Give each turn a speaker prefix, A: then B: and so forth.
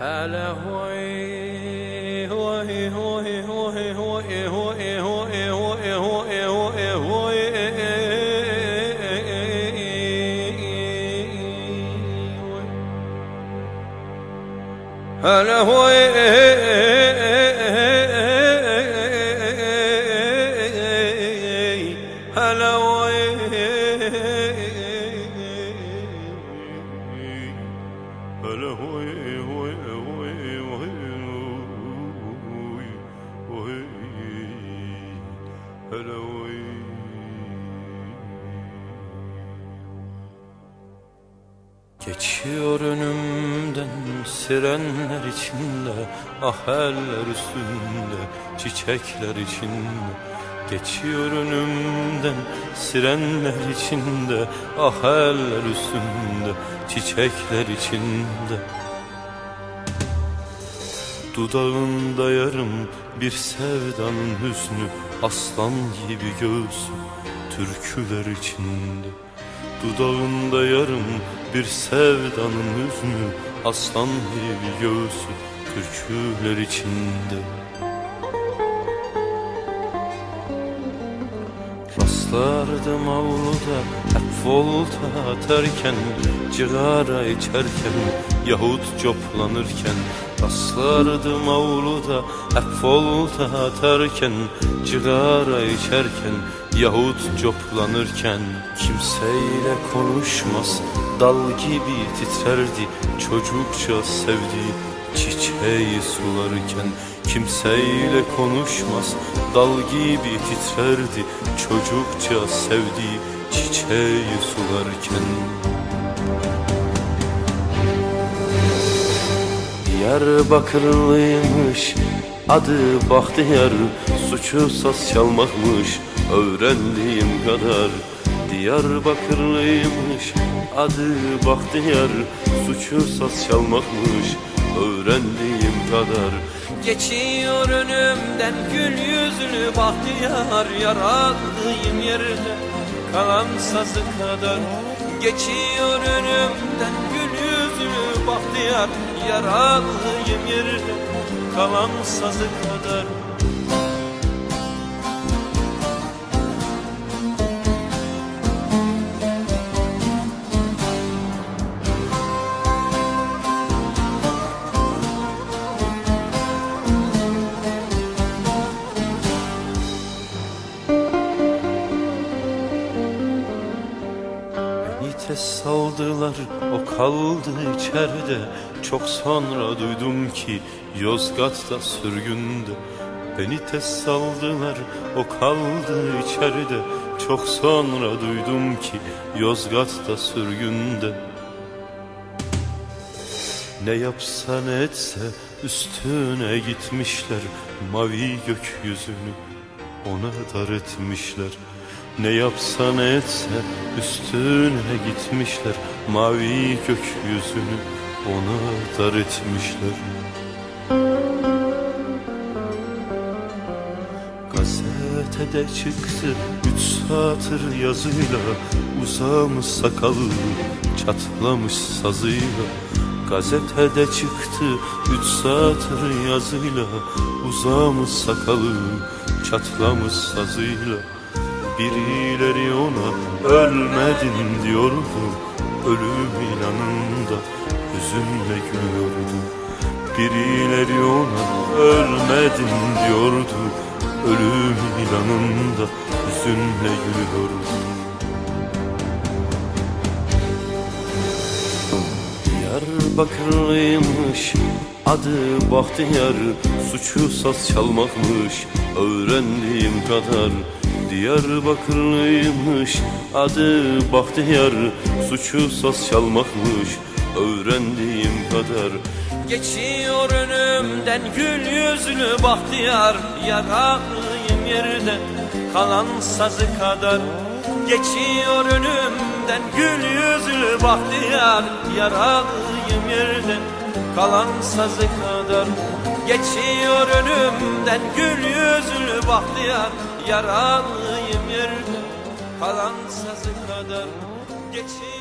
A: هلا هوي هلا هوي هلا هوي Geçiyor önümden sirenler içinde aheller üstünde çiçekler içinde. Geçiyor önümden sirenler içinde aheller üstünde çiçekler içinde. Dudağında yarım bir sevdanın hüznü Aslan gibi göğsü türküler içinde. Dudağında yarım bir sevdanın hüznü Aslan gibi göğsü türküler içinde. Rastlardım avluda hep volta atarken Cigara içerken yahut coplanırken Rastlardım avluda hep volta atarken Cigara içerken yahut coplanırken. Kimseyle konuşmaz dal gibi titrerdi Çocukça sevdiği çiçeği sularken. Kimseyle konuşmaz dal gibi titrerdi Çocukça sevdiği çiçeği sularken Diyarbakırlıymış adı Bahtiyar. Suçu saz çalmakmış öğrendiğim kadar. Diyarbakırlıymış adı Bahtiyar. Suçu saz çalmakmış öğrendiğim kadar. Geçiyor önümden gül yüzlü bahtiyar. Yaralıyım yerde kalan sazı kadar. Geçiyor önümden gül yüzlü bahtiyar Yaralıyım yerde kalan sazı kadar Tez saldılar. O kaldı içeride. Çok sonra duydum ki Yozgat'ta sürgünde Beni tez saldılar. O kaldı içeride. Çok sonra duydum ki Yozgat'ta sürgünde Ne yapsa ne etse üstüne gitmişler. Mavi gökyüzünü ona dar etmişler Ne yapsa ne etse üstüne gitmişler Mavi gökyüzünü ona dar etmişler. Gazetede çıktı üç satır yazıyla Uzamış sakalı çatlamış sazıyla. Gazetede çıktı üç satır yazıyla Uzamış sakalı çatlamış sazıyla Birileri ona ölmedin diyordu. Ölüm yanında hüzünle gülüyordu. Birileri ona ölmedin diyordu. Ölüm yanında hüzünle gülüyordu. Diyarbakırlıymış adı Bahtiyar Suçu saz çalmakmış. Öğrendiğim kadar Diyarbakırlıymış adı Bahtiyar Suçu saz çalmakmış öğrendiğim kadar.
B: Geçiyor önümden gül yüzlü bahtiyar Yaralıyım yerde kalan sazı kadar. Geçiyor önümden gül yüzlü bahtiyar Yaralıyım yerde kalan sazı kadar. Geçiyor önümden gül yüzlü bahtiyar Yaralıyım yerde kalan sazı kadar. Geçiyor